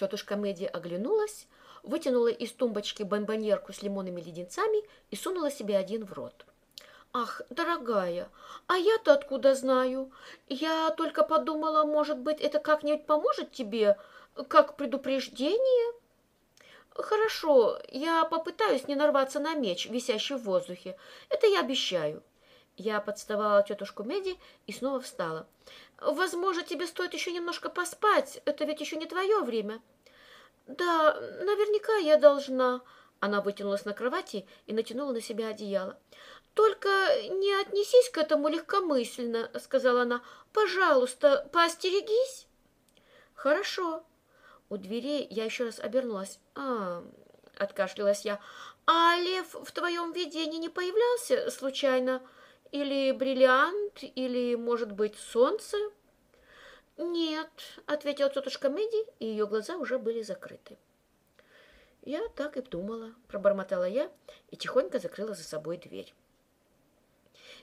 Тетушка Мэдди оглянулась, вытянула из тумбочки бомбоньерку с лимонными леденцами и сунула себе один в рот. «Ах, дорогая, а я-то откуда знаю? Я только подумала, может быть, это как-нибудь поможет тебе, как предупреждение?» «Хорошо, я попытаюсь не нарваться на меч, висящий в воздухе. Это я обещаю». Я подставала тетушку Меди и снова встала. «Возможно, тебе стоит еще немножко поспать. Это ведь еще не твое время». «Да, наверняка я должна». Она вытянулась на кровати и натянула на себя одеяло. «Только не отнесись к этому легкомысленно», — сказала она. «Пожалуйста, поостерегись». «Хорошо». У двери я еще раз обернулась. «А, — откашлялась я, — а лев в твоем видении не появлялся случайно?» Или бриллиант, или, может быть, солнце? Нет, ответила тетушка Мэдди, и ее глаза уже были закрыты. Я так и думала, пробормотала я и тихонько закрыла за собой дверь.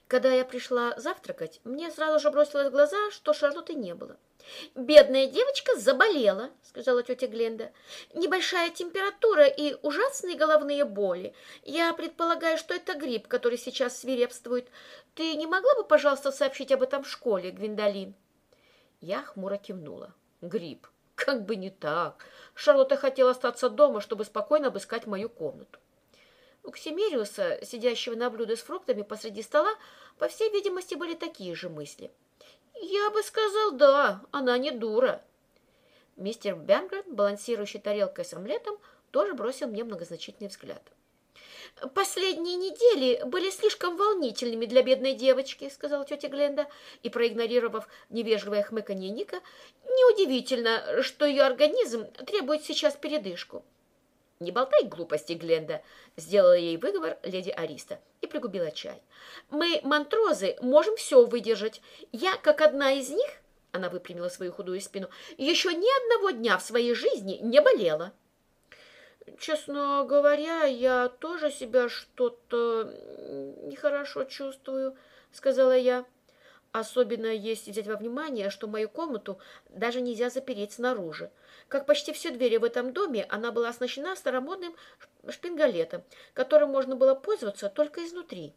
Когда я пришла завтракать, мне сразу же бросилось в глаза, что Шарлотты не было. «Бедная девочка заболела», — сказала тетя Гленда. «Небольшая температура и ужасные головные боли. Я предполагаю, что это грипп, который сейчас свирепствует. Ты не могла бы, пожалуйста, сообщить об этом в школе, Гвиндолин?» Я хмуро кивнула. «Грипп. Как бы не так. Шарлотта хотела остаться дома, чтобы спокойно обыскать мою комнату. У Ксимериуса, сидящего на блюде с фруктами посреди стола, по всей видимости, были такие же мысли — я бы сказал, да, она не дура. Мистер Бенгрен, балансирующий тарелкой с омлетом, тоже бросил мне многозначительный взгляд. «Последние недели были слишком волнительными для бедной девочки», — сказала тетя Гленда, и, проигнорировав невежливое хмыканье Ника, «неудивительно, что ее организм требует сейчас передышку». «Не болтай глупости, Гленда», — сделала ей выговор леди Ариста и пригубила чай. «Мы, мантрозы, можем все выдержать. Я, как одна из них, — она выпрямила свою худую спину, — еще ни одного дня в своей жизни не болела». «Честно говоря, я тоже себя что-то нехорошо чувствую», — сказала я. Особенно если взять во внимание, что мою комнату даже нельзя запереть снаружи. Как почти все двери в этом доме, она была оснащена старомодным шпингалетом, которым можно было пользоваться только изнутри.